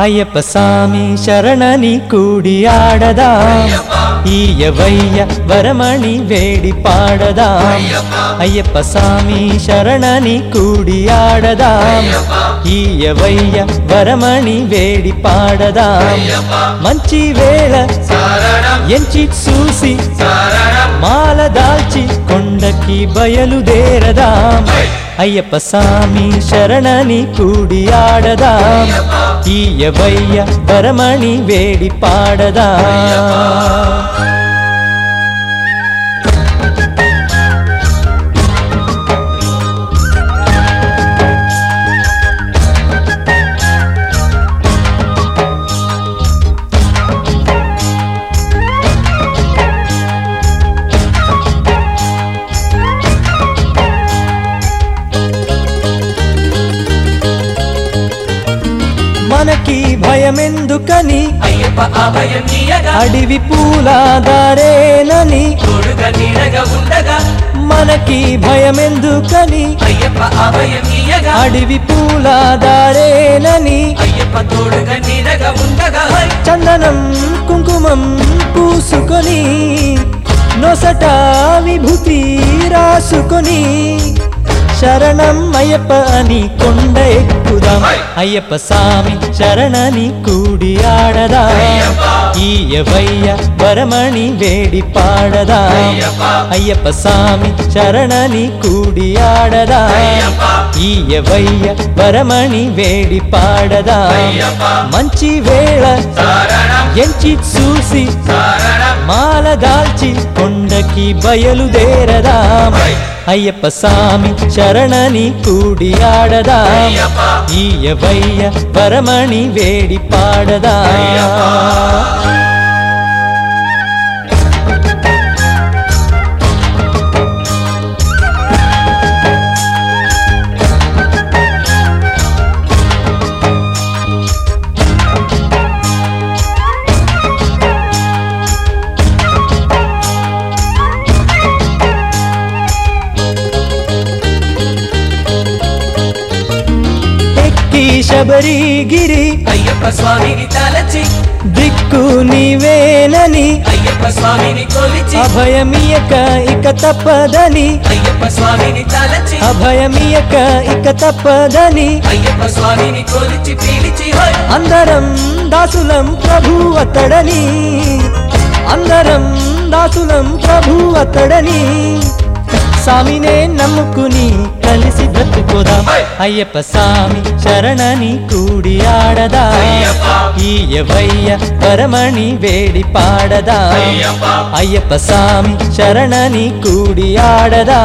అయ్యప్ప స్వామి శరణని కూడి ఆడదాం? ఈయవయ్య వరమణి వేడి పాడదాం? అయ్యప్ప స్వామి శరణని కూడి ఆడదాం? ఈయవయ్య వరమణి వేడి పాడదాం? మంచి వేళ ఎంచి చూసి మాల దాల్చి కొండకి బయలుదేరదాం. అయ్యప్ప స్వామి శరణని కూడి ఆడదాం ఈయవయ్య వరమణి వేడి భయమెందుకని? అడివి పూలాదారేనని మనకి భయమెందుకని? అడివి పూలాదారేనని! చందనం కుంకుమం పూసుకొని నొసట విభూతి రాసుకొని శరణం అయ్యప్ప అని కొండ ఎక్కుదాం అయ్యప్ప స్వామి శరణని కూడి ఆడదా ఈయవయ్య వరమణి వేడి పాడదా అయ్యప్ప స్వామి శరణని కూడి ఆడదా ఈయవయ్య వరమణి వేడి పాడదా మంచి వేళ ఎంచి చూసి మాల దాల్చి కొండకి బయలుదేరదాం. అయ్యప్ప స్వామి చరణని కూడి ఆడదాం. ఈయవయ్య పరమణి వేడి పాడదా. శబరిగిరి అయ్యప్ప స్వామిని తలచి దిక్కు నీవేనని అయ్యప్ప స్వామిని కొలిచి అభయమియక ఇక తప్పదని అయ్యప్ప స్వామిని తలచి అభయమియక ఇక తప్పదని అయ్యప్ప స్వామిని కొలిచి పీలిచి! అందరం దాసులం ప్రభు అతడని అందరం దాసులం ప్రభు అతడని స్వామినే నమ్ముకుని కలిసి బ్రతుకుదాం అయ్యప్ప స్వామి శరణని కూడి ఆడదా. ఈయవయ్య పరమణి వేడి పాడదా. అయ్యప్ప! స్వామి శరణని కూడి ఆడదా.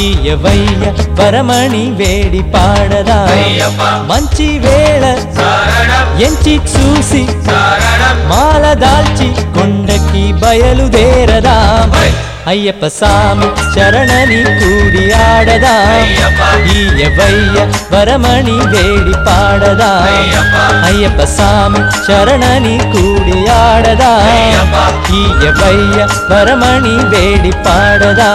ఈయవయ్య పరమణి వేడి పాడదా. మంచి వేళ ఎంచి చూసి మాల దాల్చి కొండకి బయలుదేరదాం. అయ్యప్ప స్వామి శరణని కూడి ఆడదా. ఈయవయ్య వరమణి వేడి పాడదా అయ్యప్ప స్వామి శరణని కూడి ఆడదా ఈయవయ్య వరమణి వేడి పాడదా